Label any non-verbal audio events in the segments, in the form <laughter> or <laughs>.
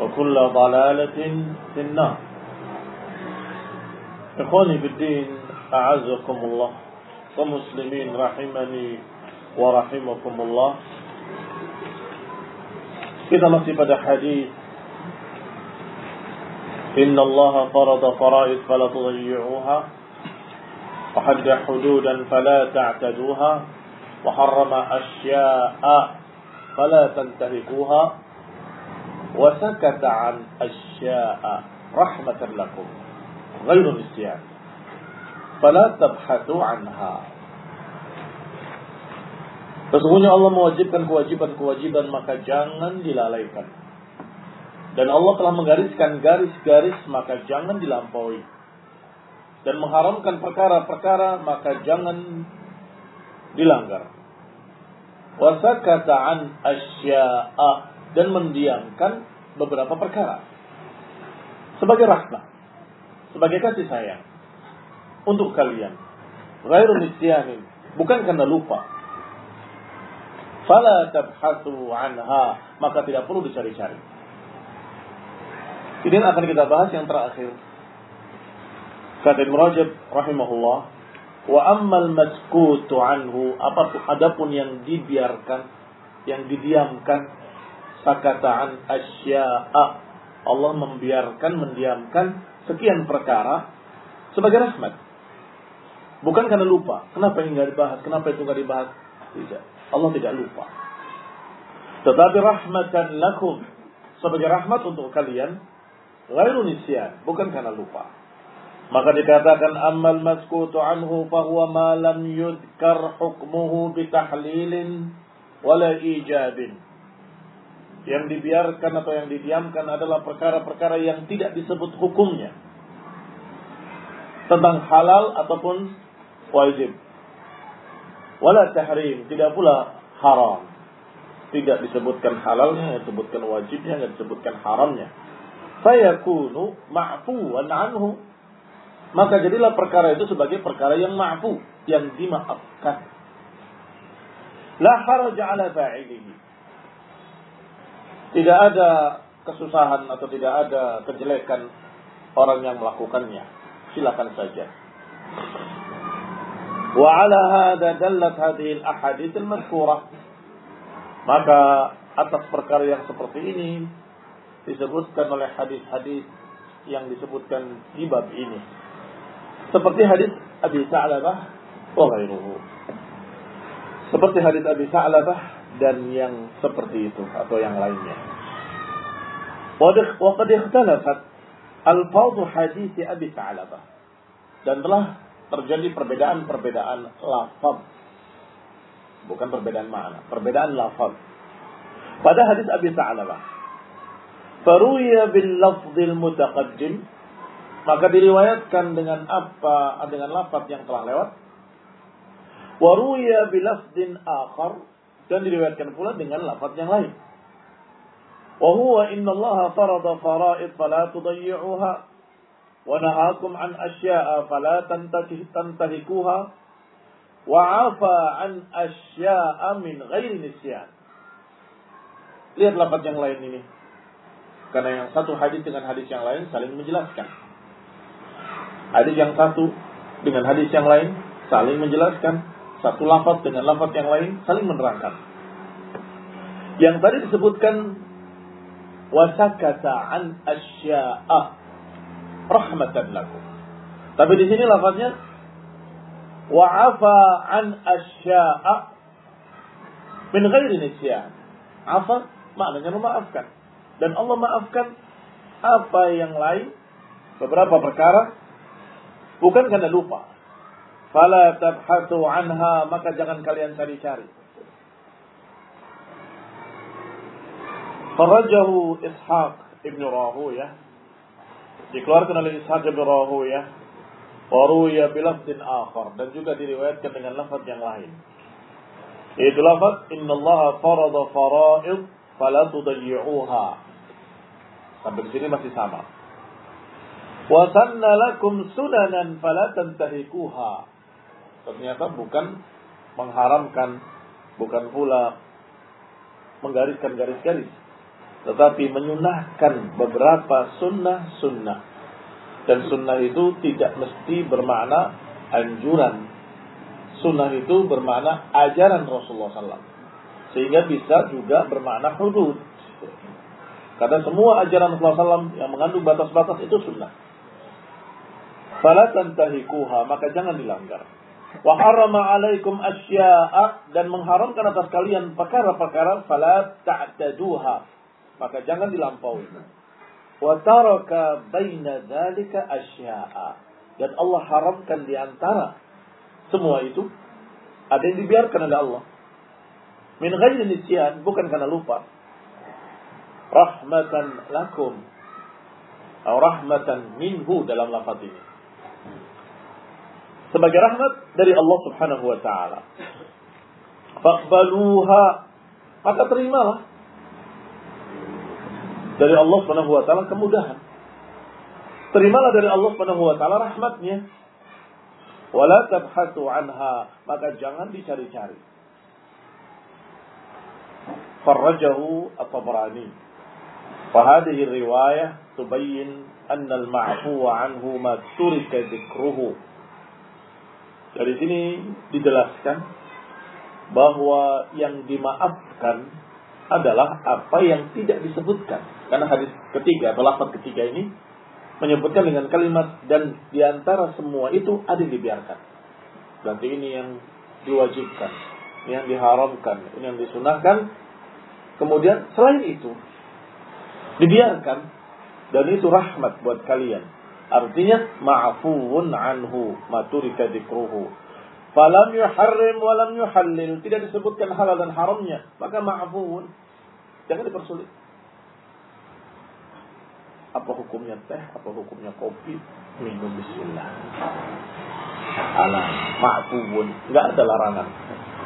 وكل ضلالة في النار. إخواني في الدين أعزكم الله ومسلمين رحمني ورحمكم الله. kita masih hadis إن الله فرض فرائض فلا تضيعوها وحد حدودا فلا تعتدوها وحرم أشياء فلا تنتهكوها. وسكت عن أشياء رحمة لكم غير نسيان فلا تبحثوا عنها Sesungguhnya Allah mewajibkan kewajiban-kewajiban maka jangan dilalaikan. Dan Allah telah menggariskan garis-garis maka jangan dilampaui. Dan mengharamkan perkara-perkara maka jangan dilanggar. Wasakata an asya'a dan mendiamkan beberapa perkara. Sebagai rahmat. Sebagai kasih sayang. Untuk kalian. Ghairu nisyanin. Bukan karena lupa fala tabhathu anha maka tidak perlu dicari-cari. Ini akan kita bahas yang terakhir. Kata Ibn Rajab rahimahullah, wa ammal maskutu anhu apa pun adapun yang dibiarkan, yang didiamkan, sakataan asya'a Allah membiarkan, mendiamkan sekian perkara sebagai rahmat. Bukan karena lupa. Kenapa ini nggak dibahas? Kenapa itu nggak dibahas? Tidak. Allah tidak lupa. Tetapi rahmatan lakum sebagai rahmat untuk kalian ghairu nisyan, bukan karena lupa. Maka dikatakan amal maskutu anhu fahuwa ma lam yudkar hukmuhu bitahlilin wala ijabin. Yang dibiarkan atau yang didiamkan adalah perkara-perkara yang tidak disebut hukumnya. Tentang halal ataupun wajib wala tahrim, tidak pula haram. Tidak disebutkan halalnya, disebutkan wajibnya, tidak disebutkan haramnya. Fayakunu ma'fuwan anhu. Maka jadilah perkara itu sebagai perkara yang ma'fu, yang dimaafkan. La haraja ala fa'ilihi. Tidak ada kesusahan atau tidak ada kejelekan orang yang melakukannya. Silakan saja. Wa ala hada dallat al hadi al-madhkurah. Maka atas perkara yang seperti ini disebutkan oleh hadis-hadis yang disebutkan di bab ini. Seperti hadis Abi Sa'labah wa ghairuhu. Seperti hadis Abi Sa'labah dan yang seperti itu atau yang lainnya. Waqad ikhtalafat alfadhu hadis Abi Sa'labah. Dan telah terjadi perbedaan-perbedaan lafaz. Bukan perbedaan makna, perbedaan lafaz. Pada hadis Abi Sa'labah Faruya bil lafzil mutaqaddim maka diriwayatkan dengan apa dengan lafaz yang telah lewat waruya bil lafzin akhar dan diriwayatkan pula dengan lafaz yang lain wa huwa inna Allah farada fara'id fala tudayyi'uha wa nahakum an asya'a fala tantahikuha wa 'afa an asya'a min ghairi nisyan lihat lafaz yang lain ini karena yang satu hadis dengan hadis yang lain saling menjelaskan. Hadis yang satu dengan hadis yang lain saling menjelaskan. Satu lafaz dengan lafaz yang lain saling menerangkan. Yang tadi disebutkan wasakata an asya'a rahmatan lakum. Tapi di sini lafaznya wa'afa an asya'a min ghairi nisyan. Afa maknanya memaafkan dan Allah maafkan apa yang lain beberapa perkara bukan karena lupa. Fala tabhatu anha maka jangan kalian cari-cari. Farajahu Ishaq ibn Rahuyah dikeluarkan oleh Ishaq ibn Rahuyah waruya bilafdin akhar dan juga diriwayatkan dengan lafaz yang lain. Itu lafaz inna Allah farada faraid fala tudayyi'uha. Sampai sini masih sama. Wa sanna lakum sunanan fala tantahikuha. Ternyata bukan mengharamkan, bukan pula menggariskan garis-garis, tetapi menyunahkan beberapa sunnah-sunnah. Dan sunnah itu tidak mesti bermakna anjuran. Sunnah itu bermakna ajaran Rasulullah SAW. Sehingga bisa juga bermakna hudud. Karena semua ajaran Rasulullah SAW yang mengandung batas-batas itu sunnah. Fala tantahikuha, maka jangan dilanggar. Wa harama alaikum asya'a dan mengharamkan atas kalian perkara-perkara fala ta'taduha. Maka jangan dilampaui. Wa taraka baina dzalika asya'a. Dan Allah haramkan di antara semua itu ada yang dibiarkan oleh Allah. Min ghairi nisyan, bukan karena lupa. Rahmatan lakum. Atau rahmatan minhu dalam lafaz ini Sebagai rahmat dari Allah subhanahu wa ta'ala. Faqbaluha. Maka terimalah. Dari Allah subhanahu wa ta'ala kemudahan. Terimalah dari Allah subhanahu wa ta'ala rahmatnya. Wala tabhatu anha. Maka jangan dicari-cari. خرجه الطبراني وهذه الرواية تبين أن المعفو عنه ما ترك ذكره dari sini dijelaskan bahwa yang dimaafkan adalah apa yang tidak disebutkan. Karena hadis ketiga atau lafaz ketiga ini menyebutkan dengan kalimat dan di antara semua itu ada yang dibiarkan. Berarti ini yang diwajibkan, ini yang diharamkan, ini yang disunahkan, Kemudian selain itu dibiarkan dan itu rahmat buat kalian. Artinya ma'fuun anhu maturika dikruhu. Falam yuharrim walam yuhallil. Tidak disebutkan halal dan haramnya. Maka ma'fuun. Jangan dipersulit. Apa hukumnya teh? Apa hukumnya kopi? Minum bismillah. Alah, ma'fuun. Enggak ada larangan.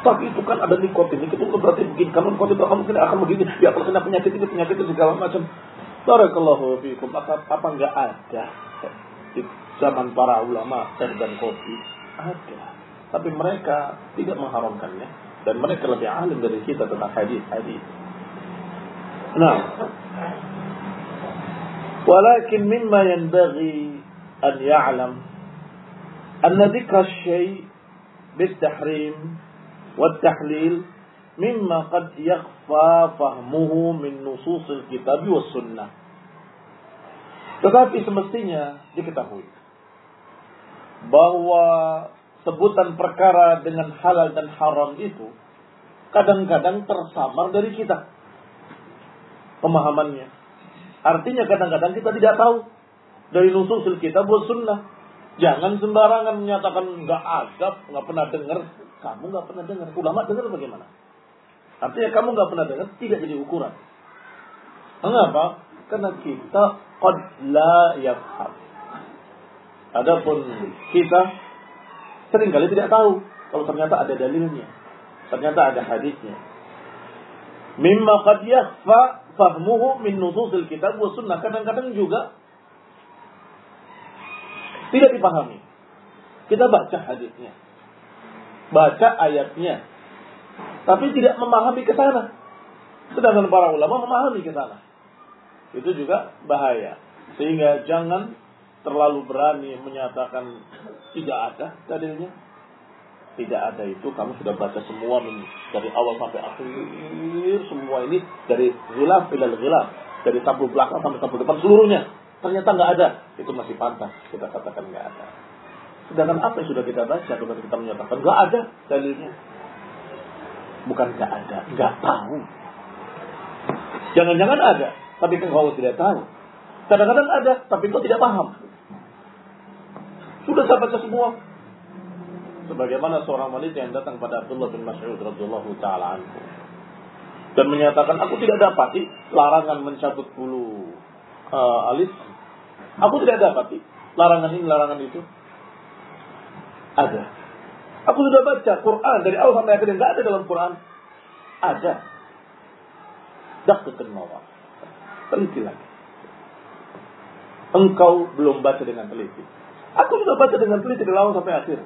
Tapi itu kan ada nikotin. Nikotin itu berarti begini. Kalau nikotin kamu kena akan begini. Ya terkena penyakit ini, penyakit itu segala macam. Barakallahu fiikum. Apa, apa enggak ada di zaman para ulama teh dan kopi? Ada. Tapi mereka tidak mengharamkannya. Dan mereka lebih alim dari kita tentang hadis-hadis. Nah. Walakin mimma yanbaghi an ya'lam أن ذكر الشيء بالتحريم والتحليل mimma qad yakhfa fahmuhu min nususil kitab was sunnah. Tetapi semestinya diketahui bahwa sebutan perkara dengan halal dan haram itu kadang-kadang tersamar dari kita pemahamannya. Artinya kadang-kadang kita tidak tahu dari nususil kita buat sunnah. Jangan sembarangan menyatakan nggak adab, nggak pernah dengar. Kamu nggak pernah dengar. Ulama dengar bagaimana? Artinya kamu nggak pernah dengar tidak jadi ukuran. Mengapa? Karena kita qad la yafham. Adapun kita sering kali tidak tahu kalau ternyata ada dalilnya. Ternyata ada hadisnya. Mimma qad yakhfa fahmuhu min nususil kitab wa sunnah. Kadang-kadang juga tidak dipahami. Kita baca hadisnya. Baca ayatnya. Tapi tidak memahami ke sana. Sedangkan para ulama memahami ke sana. Itu juga bahaya. Sehingga jangan terlalu berani menyatakan tidak ada dalilnya. Tidak ada itu kamu sudah baca semua dari awal sampai akhir. Semua ini dari gilaf ilal gilaf dari tabu belakang sampai tabu depan seluruhnya. Ternyata nggak ada. Itu masih pantas kita katakan nggak ada. Sedangkan apa yang sudah kita baca kemudian kita menyatakan nggak ada dalilnya. Bukan nggak ada nggak tahu. Jangan-jangan ada tapi kan kau tidak tahu kadang-kadang ada tapi kau tidak paham. Sudah saya semua. Sebagaimana seorang wanita yang datang pada Abdullah bin Mas'ud radhiyallahu taala dan menyatakan aku tidak dapati larangan mencabut bulu uh, alis. Aku tidak dapati larangan ini larangan itu. Ada. Aku sudah baca Quran dari awal sampai akhir tidak ada dalam Quran. Ada. Dakkan mawar teliti lagi engkau belum baca dengan teliti aku sudah baca dengan teliti dari awal sampai akhir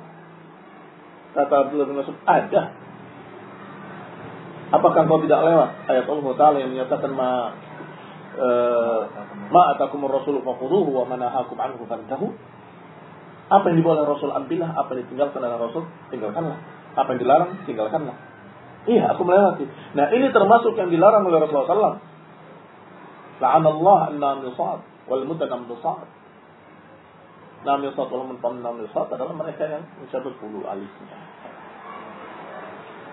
Kata Abdullah bin Mas'ud, ada. Apakah kau tidak lewat ayat Allah Ta'ala yang menyatakan ma uh, ma atakumur rasul fakhuduhu wa manahakum anhu fantahu? Apa yang dibawa oleh Rasul ambillah, apa yang ditinggalkan oleh Rasul tinggalkanlah. Apa yang dilarang tinggalkanlah. Iya, aku melewati. Nah, ini termasuk yang dilarang oleh Rasulullah. La'anallah an-namisat wal mutanammisat. Namisat wal mutanammisat adalah mereka yang mencabut bulu alisnya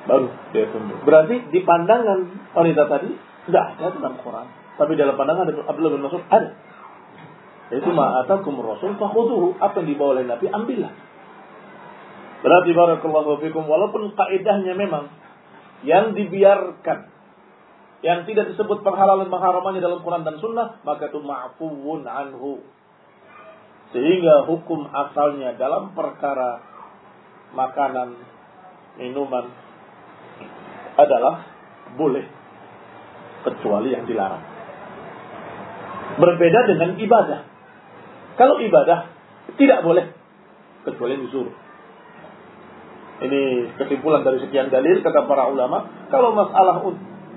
baru dia tunduk. Berarti di pandangan wanita tadi tidak ada dalam Quran. Tapi dalam pandangan Abdullah bin Mas'ud ada. Itu ma'atakum rasul fakhuduhu. Apa yang dibawa oleh Nabi, ambillah. Berarti barakallahu fikum. Walaupun kaidahnya memang yang dibiarkan. Yang tidak disebut perhalalan pengharamannya dalam Quran dan Sunnah. Maka itu ma'fuwun anhu. Sehingga hukum asalnya dalam perkara makanan, minuman, adalah boleh kecuali yang dilarang. Berbeda dengan ibadah. Kalau ibadah tidak boleh kecuali disuruh. Ini kesimpulan dari sekian dalil kata para ulama. Kalau masalah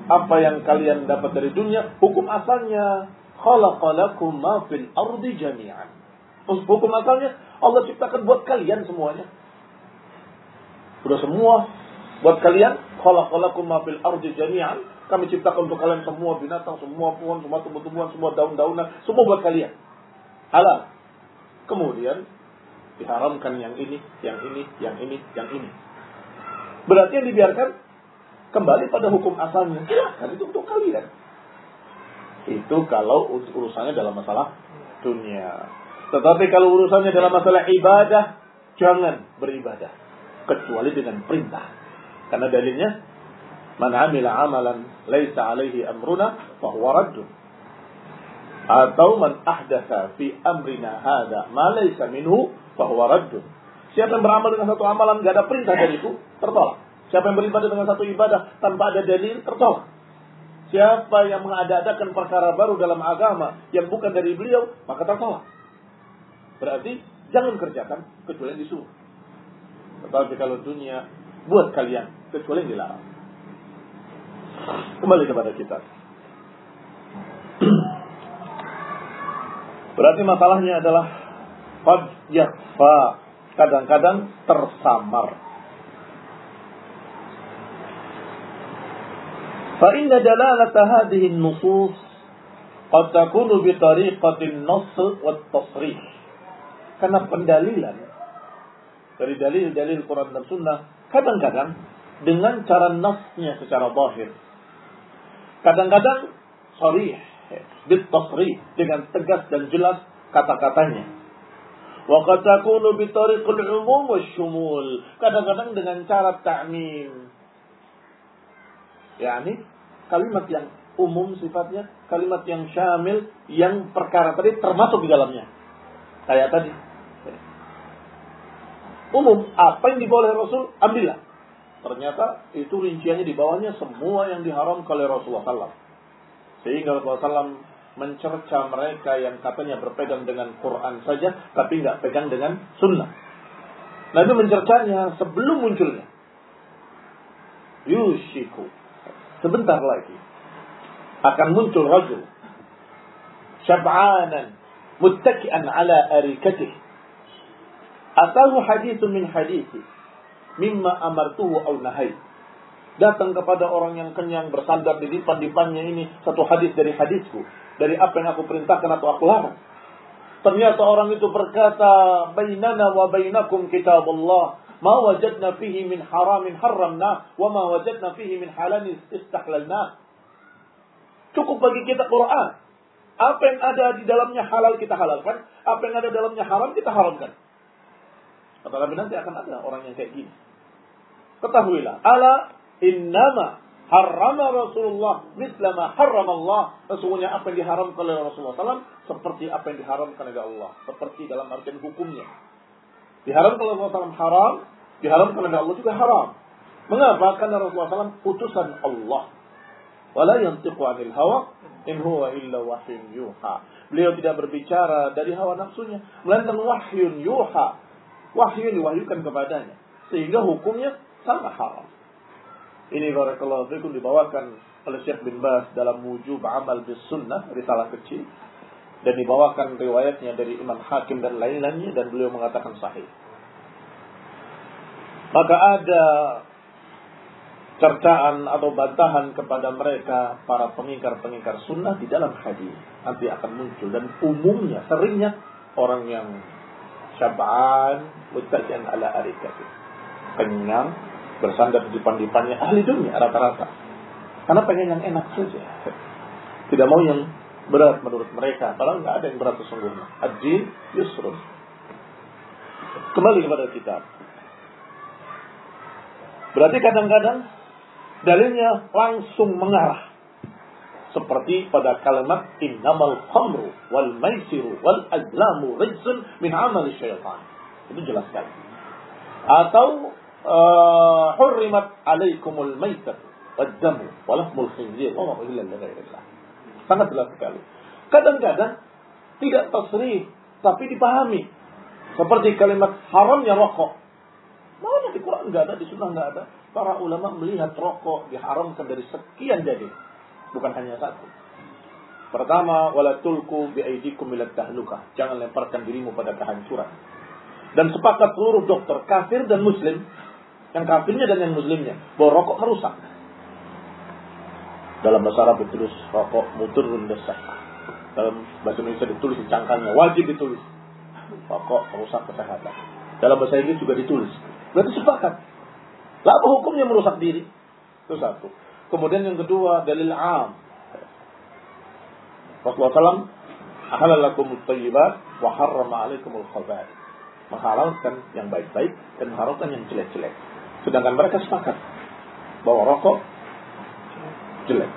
apa yang kalian dapat dari dunia, hukum asalnya. Khalaqalakum ma fil ardi jami'an. Hukum asalnya Allah ciptakan buat kalian semuanya. Sudah semua buat kalian khalaqalakum ma fil ardi jami'an. Kami ciptakan untuk kalian semua binatang semua pohon semua tumbuh-tumbuhan semua daun-daunan semua buat kalian. Halal. Kemudian diharamkan yang ini yang ini yang ini yang ini. Berarti yang dibiarkan kembali pada hukum asalnya silahkan itu untuk kalian itu kalau urusannya dalam masalah dunia tetapi kalau urusannya dalam masalah ibadah jangan beribadah kecuali dengan perintah karena dalilnya man amila amalan laisa alaihi amruna fahuwa raddun. Atau man ahdatha fi amrina hada ma laisa minhu fahuwa raddun. Siapa yang beramal dengan satu amalan gak ada perintah dari itu, tertolak. Siapa yang beribadah dengan satu ibadah tanpa ada dalil, tertolak. Siapa yang mengadakan perkara baru dalam agama yang bukan dari beliau, maka tertolak. Berarti jangan kerjakan kecuali yang disuruh. Tetapi kalau dunia buat kalian kecuali yang dilarang. Kembali kepada kita. <clears throat> Berarti masalahnya adalah qad kadang-kadang tersamar. فإن دلالة هذه النصوص قد تكون بطريقة النص والتصريح karena pendalilan dari dalil-dalil Quran dan Sunnah kadang-kadang dengan cara nasnya secara zahir kadang-kadang sharih bitasrih dengan tegas dan jelas kata-katanya wa qad takunu bi tariqil umum wasyumul kadang-kadang dengan cara ta'mim yakni kalimat yang umum sifatnya, kalimat yang syamil, yang perkara tadi termasuk di dalamnya. Kayak tadi. Umum, apa yang dibawa oleh Rasul, ambillah. Ternyata itu rinciannya di bawahnya semua yang diharamkan oleh Rasulullah SAW. Sehingga Rasulullah SAW mencerca mereka yang katanya berpegang dengan Quran saja, tapi nggak pegang dengan Sunnah. Nabi mencercanya sebelum munculnya. Yushiku sebentar lagi akan muncul rajul syab'anan muttaki'an ala arikatih. Atahu hadithu min hadithi mimma amartuhu au nahai datang kepada orang yang kenyang bersandar di dipan-dipannya ini satu hadis dari hadisku dari apa yang aku perintahkan atau aku larang. Ternyata orang itu berkata bainana wa bainakum kitabullah Ma وجدنا fihi min حرام haramna, wa ma فيه fihi min halanin. Cukup bagi kita Quran. Apa yang ada di dalamnya halal kita halalkan, apa yang ada di dalamnya haram kita haramkan. Apalagi nanti akan ada orang yang kayak gini. Ketahuilah, ala innama harrama Rasulullah mislama haram Allah. Sesungguhnya apa yang diharamkan oleh Rasulullah SAW seperti apa yang diharamkan oleh Allah. Seperti dalam artian hukumnya. Diharamkan oleh Rasulullah SAW haram, diharamkan oleh Allah juga haram. Mengapa? Karena Rasulullah SAW putusan Allah. Wala yantiqu anil hawa in huwa illa wahyun yuha. Beliau tidak berbicara dari hawa nafsunya, melainkan wahyun yuha. Wahyu diwahyukan kepadanya. Sehingga hukumnya sama haram. Ini barakallahu fikum dibawakan oleh Syekh bin Bas dalam wujub amal bis sunnah, risalah kecil dan dibawakan riwayatnya dari Imam Hakim dan lain-lainnya dan beliau mengatakan sahih. Maka ada cercaan atau bantahan kepada mereka para pengingkar-pengingkar sunnah di dalam hadis. Nanti akan muncul. Dan umumnya seringnya orang yang syab'an mutajan ala arikati kenyang bersandar di depan-depannya ahli dunia rata-rata. Karena pengen yang enak saja. Tidak mau yang berat menurut mereka. Padahal nggak ada yang berat sesungguhnya. Ad-din. Kembali kepada kita. Berarti kadang-kadang dalilnya langsung mengarah. Seperti pada kalimat innamal khamru wal maisiru wal azlamu rijsun min amal syaitan. Itu jelas sekali. Atau uh, hurrimat alaikumul maitat wad damu wa lahmul khinzir wa ma illa Sangat jelas sekali. Kadang-kadang tidak tasrih, tapi dipahami. Seperti kalimat haramnya rokok. Mana di Quran nggak ada, di Sunnah nggak ada. Para ulama melihat rokok diharamkan dari sekian jadi. Bukan hanya satu. Pertama, wala tulku biaidikum ila tahluka. Jangan lemparkan dirimu pada kehancuran. Dan sepakat seluruh dokter kafir dan muslim, yang kafirnya dan yang muslimnya, bahwa rokok merusak. Dalam bahasa Arab ditulis rokok mudurun desah. Dalam bahasa Indonesia ditulis di cangkangnya, wajib ditulis. Rokok merusak kesehatan. Dalam bahasa Inggris juga ditulis. Berarti sepakat. Lah hukumnya merusak diri? Itu satu. Kemudian yang kedua dalil am. Rasulullah SAW tayyibat wa harrama alaikumul khabaith. Menghalalkan yang baik-baik dan mengharamkan yang jelek-jelek. Sedangkan mereka sepakat bahwa rokok jelek.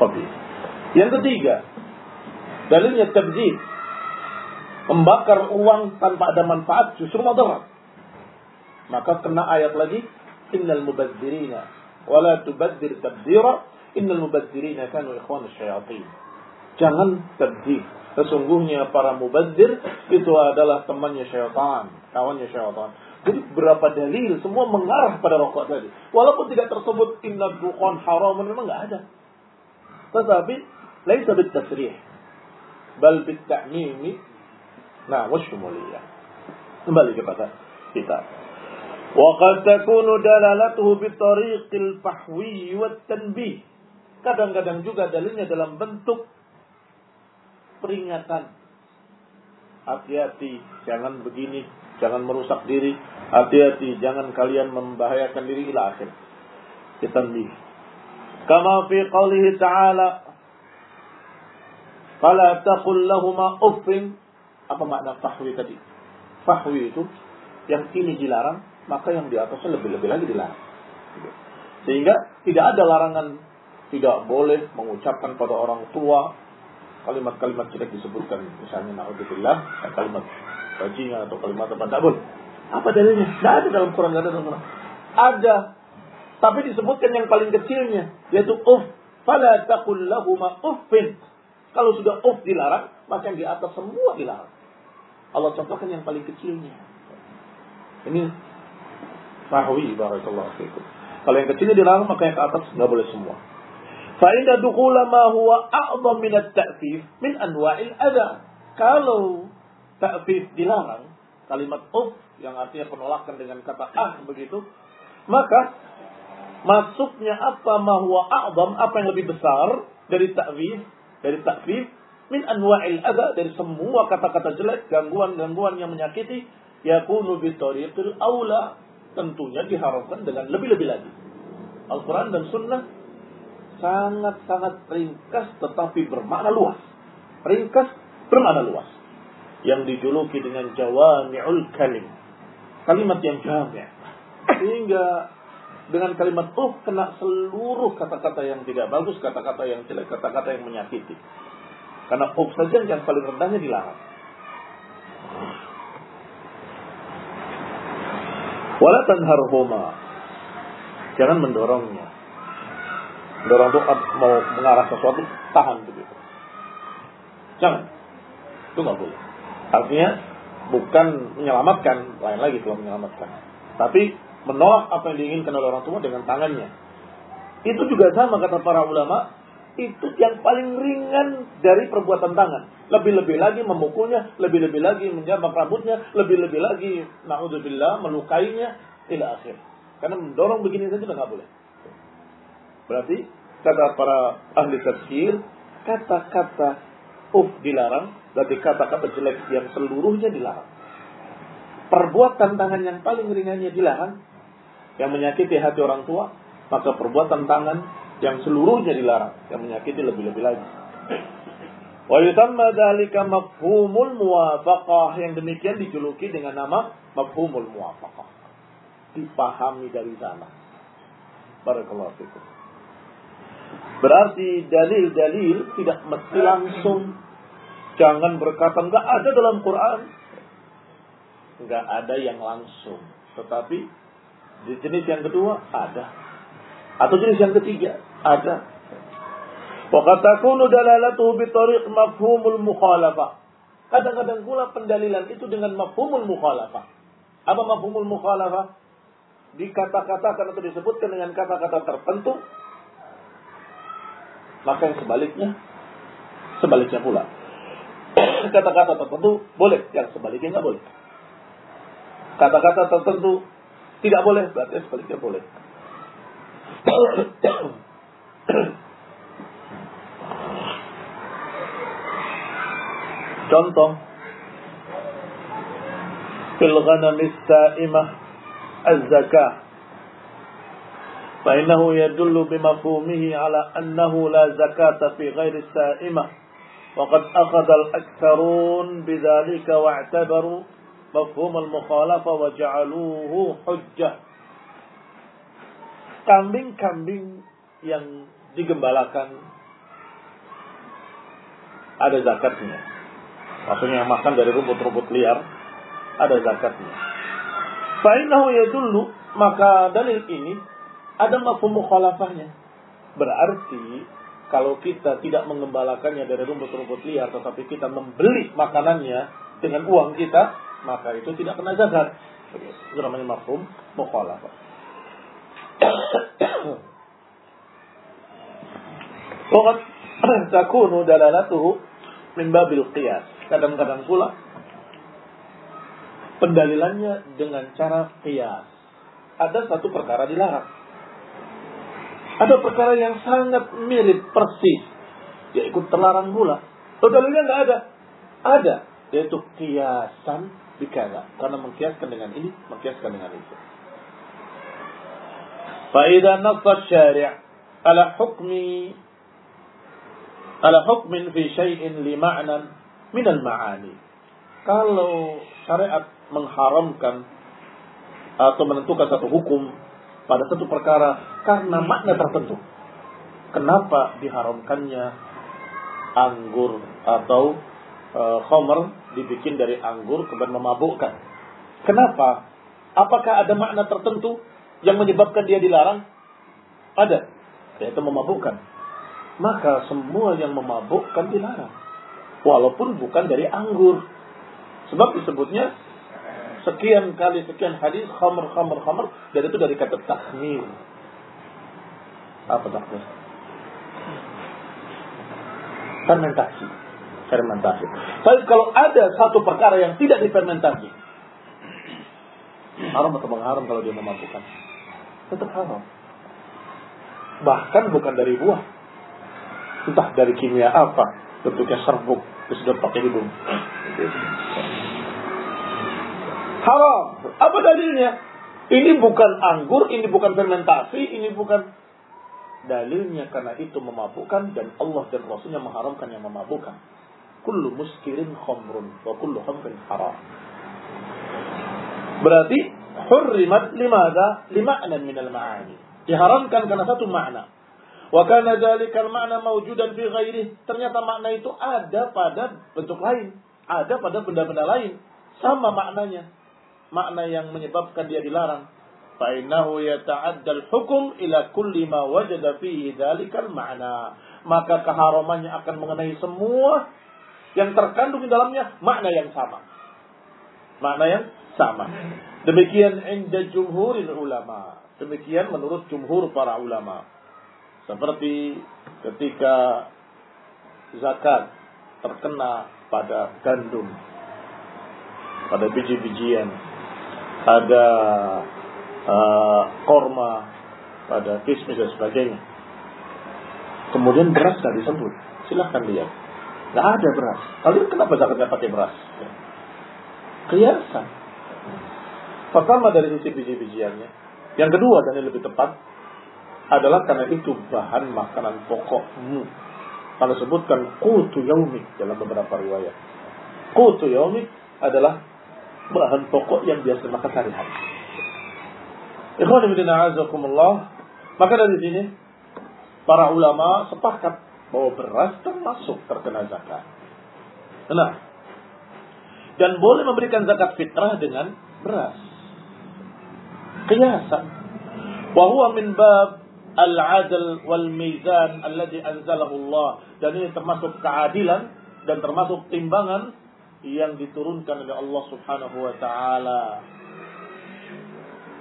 Hobi. Yang ketiga, dalilnya tabzir. Membakar uang tanpa ada manfaat justru madarat. Maka kena ayat lagi, innal mubadzirina wala tubadzir tabdzira innal mubadzirina kanu ikhwan syayatin. Jangan tabdzir. Sesungguhnya para mubadzir itu adalah temannya syaitan, kawannya syaitan. Jadi berapa dalil semua mengarah pada rokok tadi. Walaupun tidak tersebut inna dukhan haram memang nggak ada. Tetapi laisa bit tasrih bal bit ta'mimi nah wasyumuliyah. Kembali kepada kita. Wa qad takunu dalalatuhu bi tariqil fahwi wat tanbih. Kadang-kadang juga dalilnya dalam bentuk peringatan. Hati-hati, jangan begini, jangan merusak diri. Hati-hati, jangan kalian membahayakan diri ila akhir. Kita. Kama fi qawlihi ta'ala. Fala taqul lahuma uffin. Apa makna fahwi tadi? Fahwi itu yang ini dilarang, maka yang di atasnya lebih-lebih lagi dilarang. Sehingga tidak ada larangan tidak boleh mengucapkan pada orang tua kalimat-kalimat jelek disebutkan misalnya naudzubillah kalimat bajingan atau kalimat apa tidak boleh. Apa dalilnya? Tidak ada dalam Quran tidak ada dalam Quran. Ada. Tapi disebutkan yang paling kecilnya yaitu uf. Fala taqul lahuma uffin. Kalau sudah uf dilarang maka yang di atas semua dilarang. Allah contohkan yang paling kecilnya. Ini sahwi barakallahu fikum. Kalau yang kecilnya dilarang maka yang ke atas nggak boleh semua. Fa'inda dukula ma huwa a'zam min at-ta'fif min anwa'il adha. Kalau ta'fif dilarang, kalimat uf yang artinya penolakan dengan kata ah begitu, maka masuknya apa ma huwa a'zam, apa yang lebih besar dari ta'fif, dari ta'fif min anwa'il adha dari semua kata-kata jelek, gangguan-gangguan yang menyakiti, yakunu bi tariqil aula. Tentunya diharapkan dengan lebih-lebih lagi. Al-Quran dan Sunnah sangat-sangat ringkas tetapi bermakna luas. Ringkas bermakna luas. Yang dijuluki dengan jawami'ul kalim. Kalimat yang jami'. Sehingga dengan kalimat uh kena seluruh kata-kata yang tidak bagus, kata-kata yang jelek, kata-kata yang menyakiti. Karena uh saja yang paling rendahnya dilarang. Wala tanharhuma. Jangan mendorongnya Dorong tuh mau mengarah sesuatu, tahan begitu. Jangan. Itu nggak boleh. Artinya bukan menyelamatkan, lain lagi kalau menyelamatkan. Tapi menolak apa yang diinginkan oleh orang tua dengan tangannya. Itu juga sama kata para ulama, itu yang paling ringan dari perbuatan tangan. Lebih-lebih lagi memukulnya, lebih-lebih lagi menjambak rambutnya, lebih-lebih lagi, na'udzubillah, melukainya, tidak akhir. Karena mendorong begini saja nggak boleh. Berarti kata para ahli tafsir kata-kata uf dilarang, berarti kata-kata jelek yang seluruhnya dilarang. Perbuatan tangan yang paling ringannya dilarang, yang menyakiti hati orang tua, maka perbuatan tangan yang seluruhnya dilarang, yang menyakiti lebih-lebih lagi. Wa yutamma dzalika mafhumul muwafaqah yang demikian dijuluki dengan nama mafhumul muwafaqah. Dipahami dari sana. Barakallahu fikum. Berarti dalil-dalil tidak mesti langsung. Jangan berkata, enggak ada dalam Quran. Enggak ada yang langsung. Tetapi di jenis yang kedua ada. Atau jenis yang ketiga ada. Waqad takunu dalalatuhu bi tariq mafhumul mukhalafah. Kadang-kadang pula pendalilan itu dengan mafhumul mukhalafah. Apa mafhumul mukhalafah? Dikata-katakan atau disebutkan dengan kata-kata tertentu maka yang sebaliknya, sebaliknya pula. <laughs> Kata-kata tertentu boleh, yang sebaliknya nggak boleh. Kata-kata tertentu tidak boleh, berarti sebaliknya boleh. <coughs> Contoh fil ghanamis sa'imah az-zakah فإنه يدل بمفهومه على أنه لا زكاة في غير السائمة وقد أخذ الأكثرون بذلك واعتبروا مفهوم المخالفة وجعلوه حجة kambing-kambing yang digembalakan ada zakatnya. Maksudnya yang makan dari rumput-rumput liar ada zakatnya. Fa'inahu ya dulu maka dalil ini ada mafhum mukhalafahnya. Berarti kalau kita tidak mengembalakannya dari rumput-rumput liar tetapi kita membeli makanannya dengan uang kita, maka itu tidak kena zakat. Itu namanya mafhum mukhalafah. Waqad takunu dalalatuhu min babil qiyas. Kadang-kadang pula pendalilannya dengan cara qiyas. Ada satu perkara dilarang ada perkara yang sangat mirip persis, yaitu terlarang pula. Oh, dalilnya nggak ada. Ada, yaitu kiasan dikala. Karena mengkiaskan dengan ini, mengkiaskan dengan itu. Fa'idha nafas syari' ala hukmi ala hukmin fi syai'in li ma'nan minal ma'ani. Kalau syariat mengharamkan atau menentukan satu hukum pada satu perkara karena makna tertentu. Kenapa diharamkannya anggur atau e, khomer dibikin dari anggur kemudian memabukkan? Kenapa? Apakah ada makna tertentu yang menyebabkan dia dilarang? Ada, yaitu memabukkan. Maka semua yang memabukkan dilarang. Walaupun bukan dari anggur. Sebab disebutnya sekian kali sekian hadis khamr khamr khamr dan itu dari kata tahmir. Apa tahmir? Fermentasi. Fermentasi. Tapi kalau ada satu perkara yang tidak difermentasi, haram atau mengharam kalau dia memabukkan? Tetap haram. Bahkan bukan dari buah. Entah dari kimia apa. Bentuknya serbuk. Disedot pakai hidung. Haram. Apa dalilnya? Ini bukan anggur, ini bukan fermentasi, ini bukan dalilnya karena itu memabukkan dan Allah dan Rasulnya mengharamkan yang memabukkan. Kullu muskirin khamrun wa kullu khamrin haram. Berarti hurrimat limada lima'nan minal ma'ani. Diharamkan karena satu makna. Wa kana dzalikal ma'na mawjudan fi ghairi. Ternyata makna itu ada pada bentuk lain, ada pada benda-benda lain. Sama maknanya makna yang menyebabkan dia dilarang. Fa'innahu yata'addal hukum ila kulli ma wajada fihi dhalikal ma'na. Maka keharamannya akan mengenai semua yang terkandung di dalamnya makna yang sama. Makna yang sama. Demikian inda jumhuril ulama. Demikian menurut jumhur para ulama. Seperti ketika zakat terkena pada gandum, pada biji-bijian, ada uh, korma, pada kismis dan sebagainya. Kemudian beras tidak disebut. Silahkan lihat. Tidak ada beras. Kalian kenapa zakatnya pakai beras? Kiasan. Pertama dari sisi biji-bijiannya. Yang kedua dan yang lebih tepat adalah karena itu bahan makanan pokokmu. Kalau sebutkan kutu yaumik dalam beberapa riwayat. Kutu yaumik adalah bahan pokok yang biasa makan sehari-hari. Ikhwan. Maka dari sini para ulama sepakat bahwa beras termasuk terkena zakat. Nah, dan boleh memberikan zakat fitrah dengan beras. Kiasan. Wahwa min bab al-adl wal mizan alladhi anzalahu Allah. Dan ini termasuk keadilan dan termasuk timbangan yang diturunkan oleh Allah Subhanahu wa taala.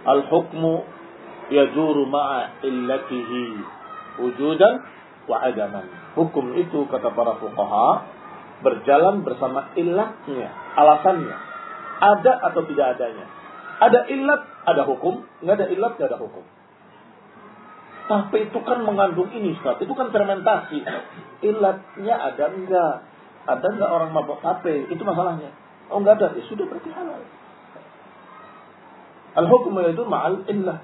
Al-hukmu yajuru ma'a illatihi wujudan wa adaman. Hukum itu kata para fuqaha berjalan bersama illatnya, alasannya. Ada atau tidak adanya. Ada illat, ada hukum. Nggak ada illat, nggak ada hukum. Tapi itu kan mengandung ini, Ustaz. Itu kan fermentasi. Illatnya ada enggak? Ada nggak orang mabok tape? Itu masalahnya. Oh nggak ada, ya sudah berarti halal. Al-hukmu itu ma'al illah.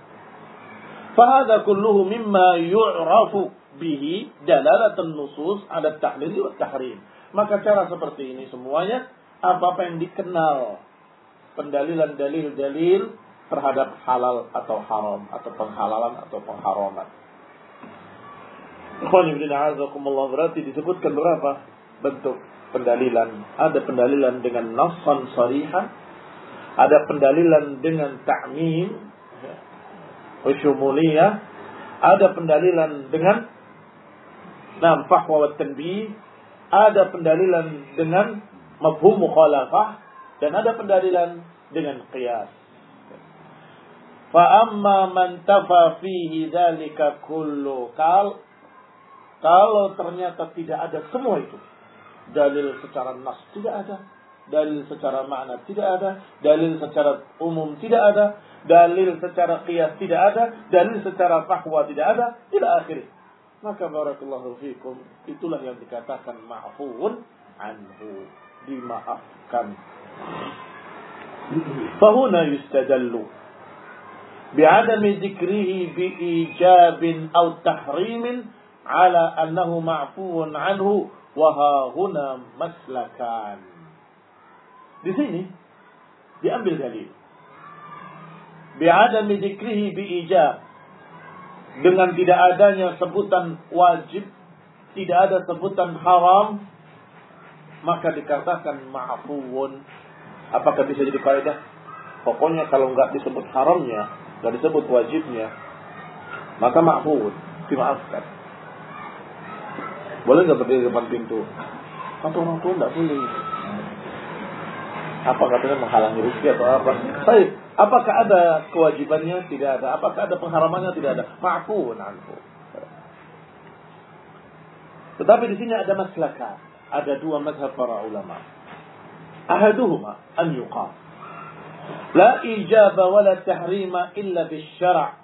Fahada kulluhu mimma yu'rafu bihi dalalatan nusus ada tahlil wa tahrim. Maka cara seperti ini semuanya apa-apa yang dikenal pendalilan dalil-dalil terhadap halal atau haram atau penghalalan atau pengharaman. Ikhwan berarti disebutkan berapa bentuk pendalilan. Ada pendalilan dengan nasan sarihan. Ada pendalilan dengan ta'mim. Usyumuliyah. Ada pendalilan dengan nampak wa tanbih. Ada pendalilan dengan mafhum mukhalafah. Dan ada pendalilan dengan qiyas. Fa'amma man tafa fihi dhalika kullu. Kalau ternyata tidak ada semua itu dalil secara nas tidak ada. dalil secara makna tidak ada, dalil secara umum tidak ada, dalil secara qiyas tidak ada, dalil secara fahwa tidak ada, tidak akhir. Maka barakallahu fikum, itulah yang dikatakan ma'fuun anhu, dimaafkan. Fahuna yustadallu بعدم ذكره بإيجاب أو تحريم على أنه معفو عنه wahahuna maslakan. Di sini diambil dalil. Bi'adam dzikrihi biijab. Dengan tidak adanya sebutan wajib, tidak ada sebutan haram, maka dikatakan ma'fuun. Apakah bisa jadi kaidah? Pokoknya kalau nggak disebut haramnya, nggak disebut wajibnya, maka ma'fuun, dimaafkan boleh nggak berdiri di depan pintu? Atau orang tua nggak boleh. Apa katanya menghalangi rezeki atau apa? Baik, apakah ada kewajibannya? Tidak ada. Apakah ada pengharamannya? Tidak ada. Ma'fuun anhu tetapi di sini ada maslaka. Ada dua mazhab para ulama. Ahaduhuma an yuqam La ijaba wa la tahrima illa bisyara'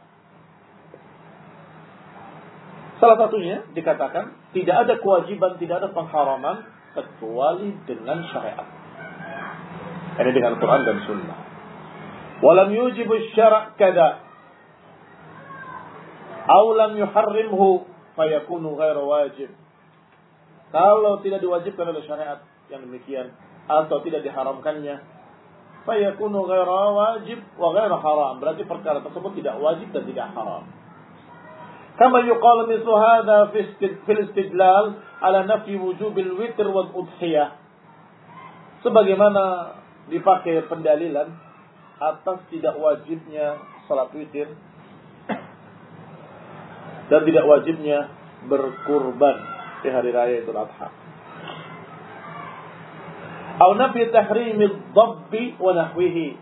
Salah satunya dikatakan tidak ada kewajiban, tidak ada pengharaman kecuali dengan syariat. Ini dengan Quran dan Sunnah. Walam yujibu syara' kada. Aw lam yuharrimhu fayakunu ghairu wajib. Kalau tidak diwajibkan oleh syariat yang demikian atau tidak diharamkannya fayakunu ghaira wajib wa ghaira haram. Berarti perkara tersebut tidak wajib dan tidak haram. Yuqal mislu hadha fi istidlal ala nafi wujubil witr wal udhiyah. Sebagaimana dipakai pendalilan atas tidak wajibnya salat witir dan tidak wajibnya berkurban di hari raya Idul Adha. Au nafi tahrimi dhabbi wa nahwihi.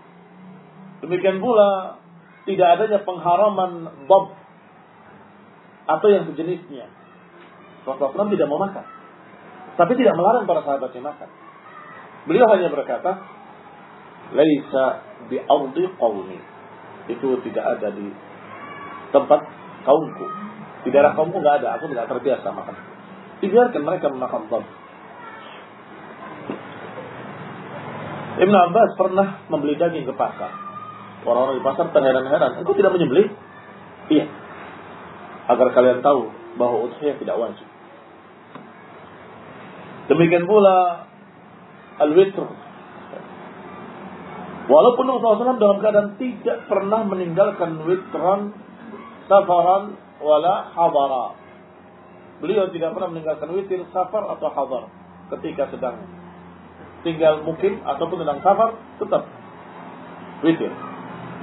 Demikian pula tidak adanya pengharaman dhab atau yang sejenisnya. Rasulullah SAW tidak mau makan. Tapi tidak melarang para sahabatnya makan. Beliau hanya berkata, Laisa bi ardi qawmi. Itu tidak ada di tempat kaumku. Di daerah kaumku nggak ada. Aku tidak terbiasa makan. Dibiarkan mereka memakan dhab. Ibn Abbas pernah membeli daging ke pasar. Orang-orang di pasar terheran-heran. Engkau tidak menyembelih? Iya. Agar kalian tahu bahwa udhiyah tidak wajib. Demikian pula al-witr. Walaupun Rasulullah SAW dalam keadaan tidak pernah meninggalkan witran, safaran, wala hadara. Beliau tidak pernah meninggalkan witir, safar atau hadar ketika sedang tinggal mungkin ataupun sedang safar tetap witir.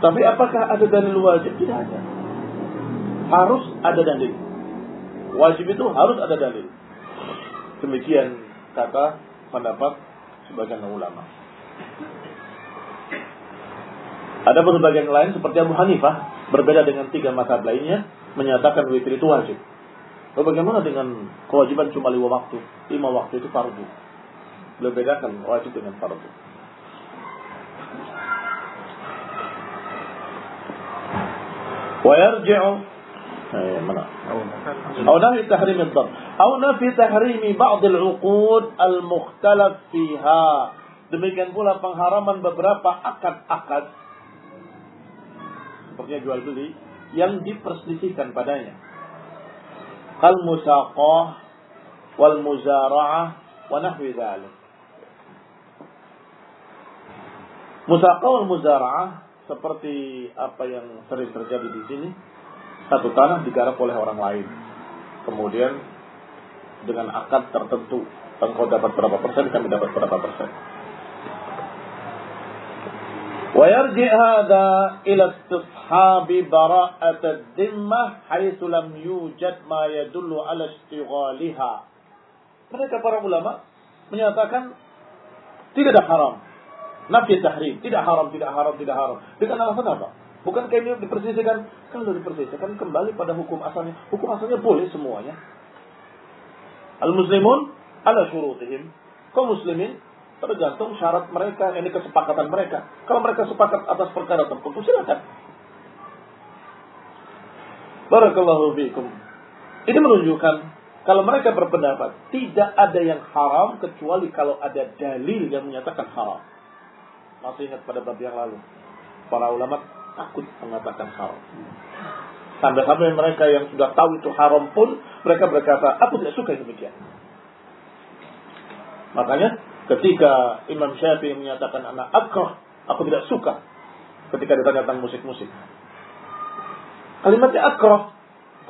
Tapi apakah ada dalil wajib? Tidak ada Harus ada dalil. Wajib itu harus ada dalil. Demikian kata pendapat sebagian ulama. Ada berbagai lain seperti Abu Hanifah berbeda dengan tiga mazhab lainnya menyatakan witir itu wajib. Lalu bagaimana dengan kewajiban cuma lima waktu? Lima waktu itu fardu. Beliau bedakan wajib dengan fardu. ويرجع mana? أو نفي تحريم الضم أو نفي تحريم بعض العقود المختلف فيها demikian pula pengharaman beberapa akad-akad seperti jual beli yang diperselisihkan padanya kal musaqah wal muzara'ah wa nahwi dzalik musaqah wal muzara'ah seperti apa yang sering terjadi di sini satu tanah digarap oleh orang lain kemudian dengan akad tertentu engkau dapat berapa persen kami dapat berapa persen ويرجع هذا إلى استصحاب براءة الذمة حيث لم يوجد ما يدل على اشتغالها mereka para ulama menyatakan tidak ada haram nafi tahrim tidak haram tidak haram tidak haram dengan alasan apa Bukan kayak ini diperselisihkan kalau diperselisihkan kembali pada hukum asalnya hukum asalnya boleh semuanya al muslimun ala syurutihim kaum muslimin Tergantung syarat mereka, ini kesepakatan mereka. Kalau mereka sepakat atas perkara tertentu, silakan. Barakallahu fiikum. Ini menunjukkan kalau mereka berpendapat tidak ada yang haram kecuali kalau ada dalil yang menyatakan haram. Masih ingat pada bab yang lalu. Para ulama takut mengatakan haram. Sampai-sampai mereka yang sudah tahu itu haram pun mereka berkata, aku tidak suka demikian. Makanya ketika Imam Syafi'i menyatakan anak akrah, aku tidak suka ketika ditanya tentang musik-musik. Kalimatnya akrah,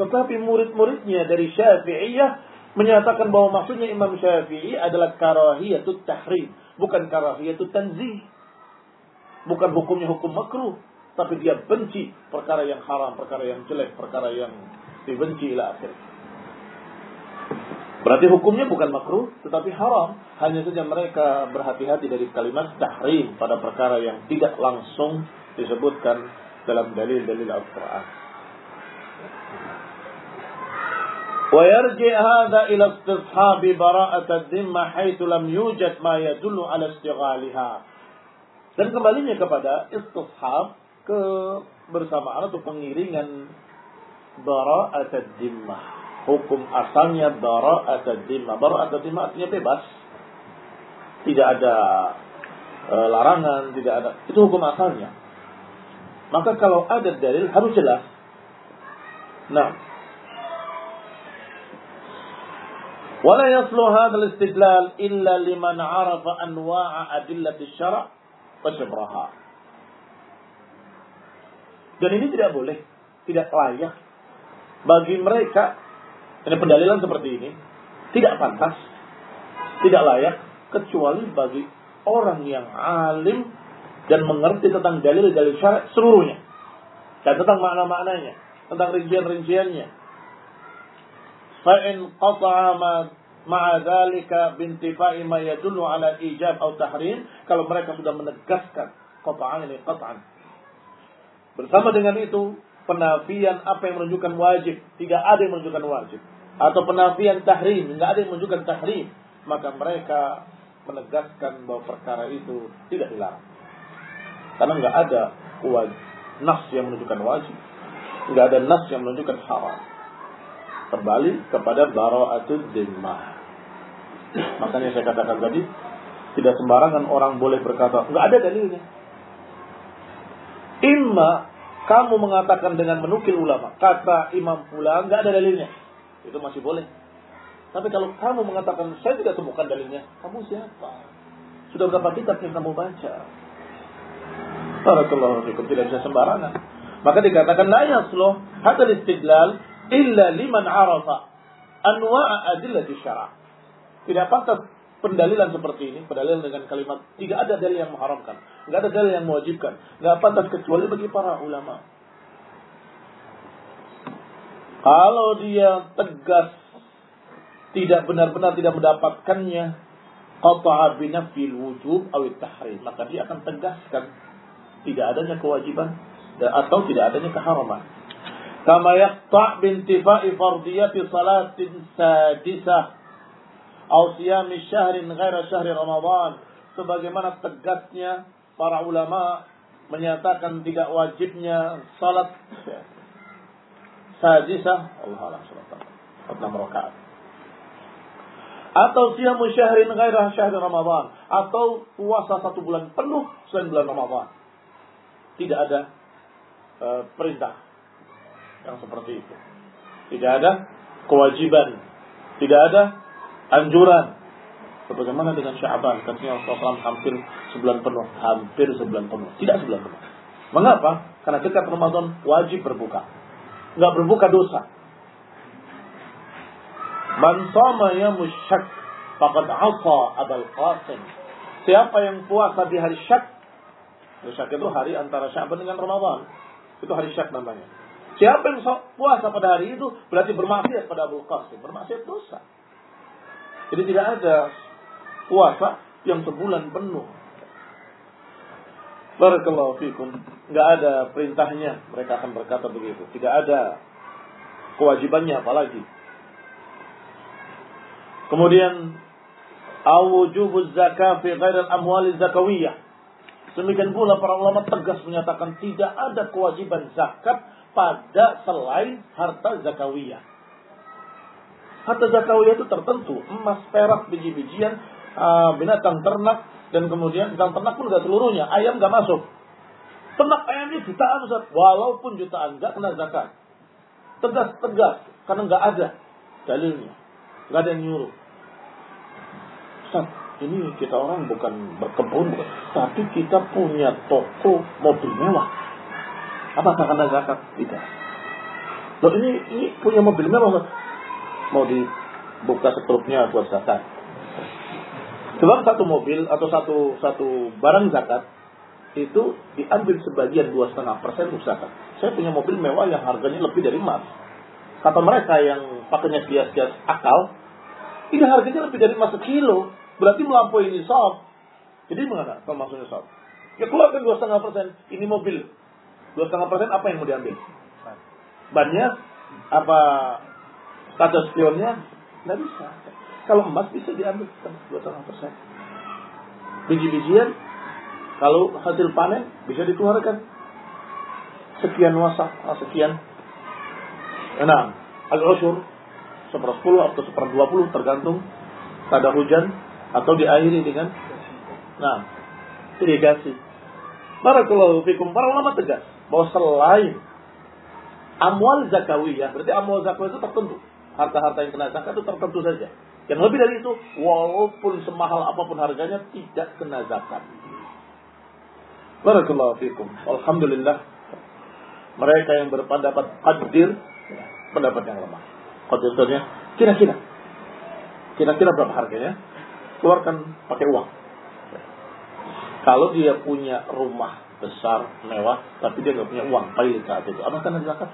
tetapi murid-muridnya dari Syafi'iyah menyatakan bahwa maksudnya Imam Syafi'i adalah karahiyatut tahrim, bukan karahiyatut tanzih. Bukan hukumnya hukum makruh, tapi dia benci perkara yang haram, perkara yang jelek, perkara yang dibenci ila akhir. Berarti hukumnya bukan makruh, tetapi haram. Hanya saja mereka berhati-hati dari kalimat tahrim pada perkara yang tidak langsung disebutkan dalam dalil-dalil Al-Quran. ويرجع هذا إلى استصحاب براءة الذمة حيث لم يوجد ما يدل على استغلالها. Dan kembalinya kepada istishab kebersamaan atau pengiringan bara'at ad-dimmah hukum asalnya bara'at ad-dimma. Bara'at ad-dimma artinya bebas. Tidak ada e, larangan, tidak ada. Itu hukum asalnya. Maka kalau ada dalil harus jelas. Nah, ولا يصل هذا الاستدلال إلا لمن عرف أنواع أدلة الشرع وشبرها. dan ini tidak boleh, tidak layak bagi mereka. Ini pendalilan seperti ini. Tidak pantas, tidak layak kecuali bagi orang yang alim dan mengerti tentang dalil-dalil syarat seluruhnya. Dan tentang makna-maknanya, tentang rincian-rinciannya. Fa'in qata'a ma ma'a dhalika bintifa'i ma yadullu ala ijab atau tahrim. Kalau mereka sudah menegaskan qata'an ini qat'an bersama dengan itu penafian apa yang menunjukkan wajib, tidak ada yang menunjukkan wajib. Atau penafian tahrim, tidak ada yang menunjukkan tahrim. Maka mereka menegaskan bahwa perkara itu tidak dilarang. Karena nggak ada wajib, nas yang menunjukkan wajib. Nggak ada nas yang menunjukkan haram. Kembali kepada bara'atul dimmah. Makanya saya katakan tadi, tidak sembarangan orang boleh berkata, nggak ada dalilnya. Imma kamu mengatakan dengan menukil ulama, kata Imam Pula, nggak ada dalilnya. Itu masih boleh. Tapi kalau kamu mengatakan, saya tidak temukan dalilnya, kamu siapa? Sudah berapa kitab yang kamu baca? Barakallahu fikum, tidak bisa sembarangan. Maka dikatakan, la yasluh hadal istidlal illa liman arafa anwa'a adillati syara' Tidak pantas pendalilan seperti ini, pendalilan dengan kalimat tidak ada dalil yang mengharamkan, nggak ada dalil yang mewajibkan, nggak pantas kecuali bagi para ulama. Kalau dia tegas tidak benar-benar tidak mendapatkannya, qata'a binafil wujub aw tahrim, maka dia akan tegaskan tidak adanya kewajiban atau tidak adanya keharaman. Kama yaqta' bintifa'i fardiyati salatin sadisah au siyami syahrin ghaira syahri Ramadan. Sebagaimana tegasnya para ulama menyatakan tidak wajibnya salat sadisah Allah alam salat rakaat. Atau siyamu syahrin ghaira syahri Ramadan. Atau puasa satu bulan penuh selain bulan Ramadan. Tidak ada uh, perintah yang seperti itu. Tidak ada kewajiban. Tidak ada anjuran. Sebagaimana dengan Syaban, katanya Rasulullah SAW hampir sebulan penuh, hampir sebulan penuh, tidak sebulan penuh. Mengapa? Karena dekat Ramadan wajib berbuka. Enggak berbuka dosa. Man sama ya musyak faqad asa Abul Qasim. Siapa yang puasa di hari syak? Syak itu hari antara Syaban dengan Ramadan. Itu hari syak namanya. Siapa yang puasa pada hari itu berarti bermaksiat pada Abu Qasim, bermaksiat dosa. Jadi tidak ada puasa yang sebulan penuh. Barakallahu fikum. Enggak ada perintahnya. Mereka akan berkata begitu. Tidak ada kewajibannya apalagi. Kemudian Aw wujubuz zakah fi ghairi al-amwal zakawiyah. Demikian pula para ulama tegas menyatakan tidak ada kewajiban zakat pada selain harta zakawiyah. Harta zakawiyah itu tertentu, emas, perak, biji-bijian, ah, binatang ternak, dan kemudian binatang ternak pun gak seluruhnya, ayam gak masuk. Ternak ayamnya jutaan Ustaz. Walaupun jutaan nggak kena zakat. Tegas-tegas. Karena nggak ada dalilnya. Nggak ada yang nyuruh. Ustaz, ini kita orang bukan berkebun, tapi kita punya toko mobil mewah. Apakah kena zakat? Tidak. Loh ini, ini punya mobil mewah. Mau dibuka setrupnya buat zakat. Sebab satu mobil atau satu satu barang zakat itu diambil sebagian dua setengah persen untuk zakat. Saya punya mobil mewah yang harganya lebih dari emas. Kata mereka yang pakainya kias-kias akal, ini harganya lebih dari emas sekilo. Berarti melampaui nisab. Jadi mana kalau maksudnya nisab? Ya keluarkan dua setengah persen. Ini mobil. Dua setengah persen apa yang mau diambil? Bannya? Apa kaca spionnya? Nggak bisa. Kalau emas bisa diambil dua setengah persen. Biji-bijian kalau hasil panen bisa dikeluarkan sekian wasak, ah, sekian. Enam, al-ushur sepersepuluh atau seperdua puluh tergantung pada hujan atau diakhiri dengan nah irigasi. Barakallahu fikum. Para ulama tegas bahwa selain amwal zakawiyah, berarti amwal zakawiyah itu tertentu. Harta-harta yang kena zakat itu tertentu saja. Yang lebih dari itu, walaupun semahal apa pun harganya, tidak kena zakat. Barakallahu fikum. Alhamdulillah. Mereka yang berpendapat qadir, pendapat yang lemah. Qadir itu kira-kira. Kira-kira berapa harganya? Keluarkan pakai uang. Kalau dia punya rumah besar, mewah, tapi dia nggak punya uang, paling saat itu. Apa kena zakat?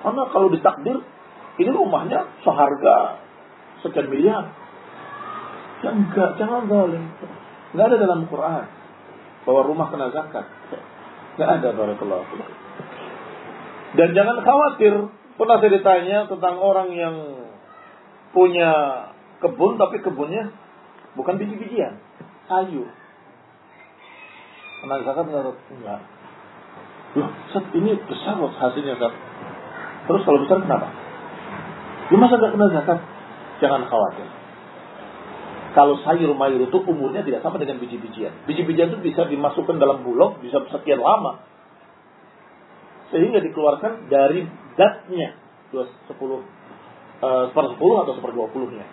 Karena kalau ditakdir, ini rumahnya seharga sekian miliar. Ya enggak, jangan boleh. Enggak ada dalam Quran bahwa rumah kena zakat. Enggak ada barakallahu. Dan jangan khawatir, pernah saya ditanya tentang orang yang punya kebun tapi kebunnya bukan biji-bijian, sayur. Kena zakat enggak? Enggak. Loh, Sat, ini besar loh hasilnya. Terus kalau besar kenapa? Ya masa enggak kena zakat? Jangan khawatir. Kalau sayur mayur itu umurnya tidak sama dengan biji-bijian. Biji-bijian itu bisa dimasukkan dalam bulog, bisa sekian lama. Sehingga dikeluarkan dari datnya. 10, uh, per 10 atau seper 20 nya.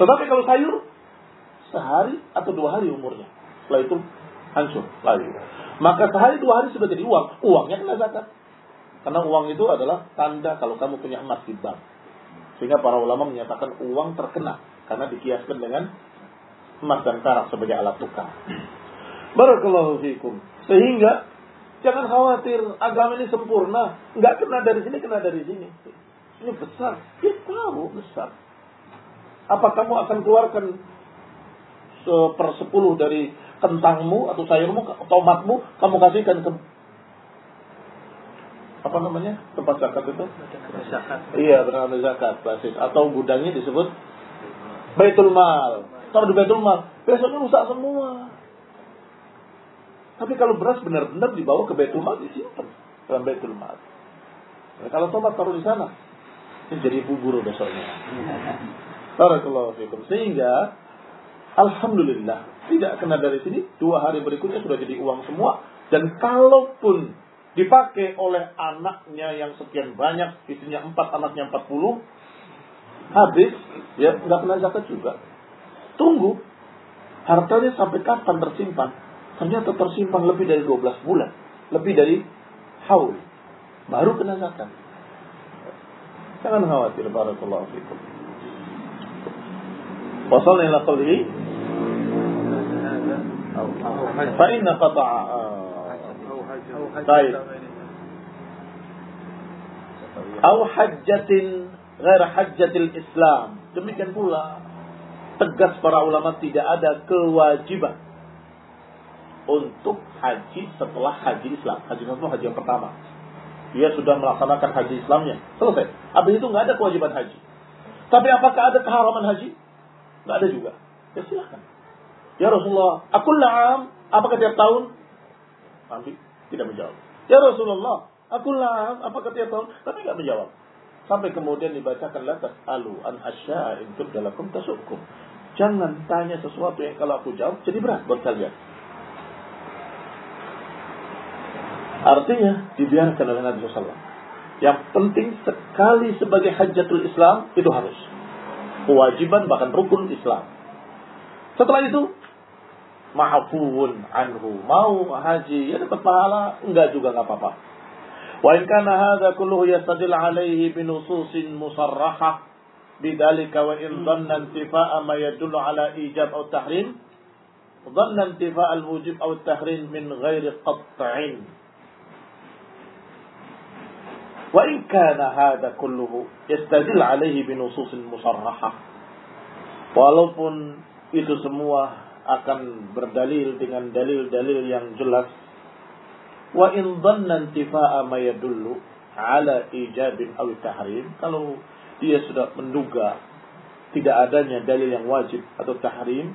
Tetapi kalau sayur, sehari atau dua hari umurnya. Setelah itu hancur lagi. Maka sehari dua hari sudah jadi uang. Uangnya kena zakat. Karena uang itu adalah tanda kalau kamu punya emas di bank. Sehingga para ulama menyatakan uang terkena karena dikiaskan dengan emas dan perak sebagai alat tukar. Barakallahu fikum. Sehingga jangan khawatir agama ini sempurna, nggak kena dari sini kena dari sini. Ini besar, ya tahu besar. Apa kamu akan keluarkan sepersepuluh dari kentangmu atau sayurmu, tomatmu, kamu kasihkan ke apa namanya tempat zakat itu? Zakat. Iya bernama zakat basis atau gudangnya disebut Baitul Mal. Taruh di Baitul Mal, besoknya rusak semua. Tapi kalau beras benar-benar dibawa ke Baitul Mal disimpan dalam Baitul Mal. Nah, kalau tomat taruh di sana, ini jadi bubur besoknya. Barakallahu fikum. Sehingga Alhamdulillah tidak kena dari sini dua hari berikutnya sudah jadi uang semua dan kalaupun dipakai oleh anaknya yang sekian banyak, istrinya empat, anaknya empat puluh, habis, ya nggak kena zakat juga. Tunggu, hartanya sampai kapan tersimpan? Ternyata tersimpan lebih dari 12 bulan, lebih dari haul, baru kena zakat. Jangan khawatir, barakallahu fikum. Wasalna ila qawlihi fa inna qata'a طيب Au hajjatin ghair hajjatil Islam. Demikian pula tegas para ulama tidak ada kewajiban untuk haji setelah haji Islam. Haji Islam itu haji yang pertama. Dia sudah melaksanakan haji Islamnya. Selesai. Habis itu nggak ada kewajiban haji. Tapi apakah ada keharaman haji? Nggak ada juga. Ya silahkan. Ya Rasulullah, aku la'am, apakah tiap tahun? Nabi tidak menjawab. Ya Rasulullah, aku la'am, apakah tiap tahun? Tapi nggak menjawab. Sampai kemudian dibacakan latas alu an asya'in tubdalakum tasukum. Jangan tanya sesuatu yang kalau aku jawab jadi berat buat kalian. Artinya dibiarkan oleh Nabi SAW. Yang penting sekali sebagai hajatul Islam itu harus. Kewajiban bahkan rukun Islam. Setelah itu ma'fuun anhu. Mau haji ya dapat pahala, enggak juga enggak apa-apa. Wa in kana hadha kulluhu yastadil alaihi bi nususin musarrahah bidzalika wa in dhanna intifa'a ma yadullu ala ijab atau tahrim dhanna intifa' al-wujub atau tahrim min ghairi qat'in وإن كان هذا كله يستدل عليه بنصوص مصرحة walaupun itu semua akan berdalil dengan dalil-dalil yang jelas wa in dhanna intifa'a ma yadullu ala ijabin aw tahrim kalau dia sudah menduga tidak adanya dalil yang wajib atau tahrim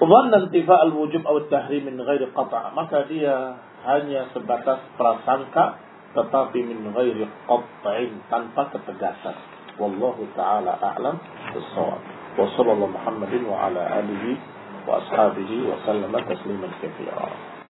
dhanna intifa' al-wujub aw tahrim min ghairi qata' maka dia hanya sebatas prasangka tetapi min ghairi qat'in tanpa ketegasan. Wallahu taala a'lam bissawab. Wa sallallahu Muhammadin wa ala alihi wa ashabihi wa sallama tasliman katsira.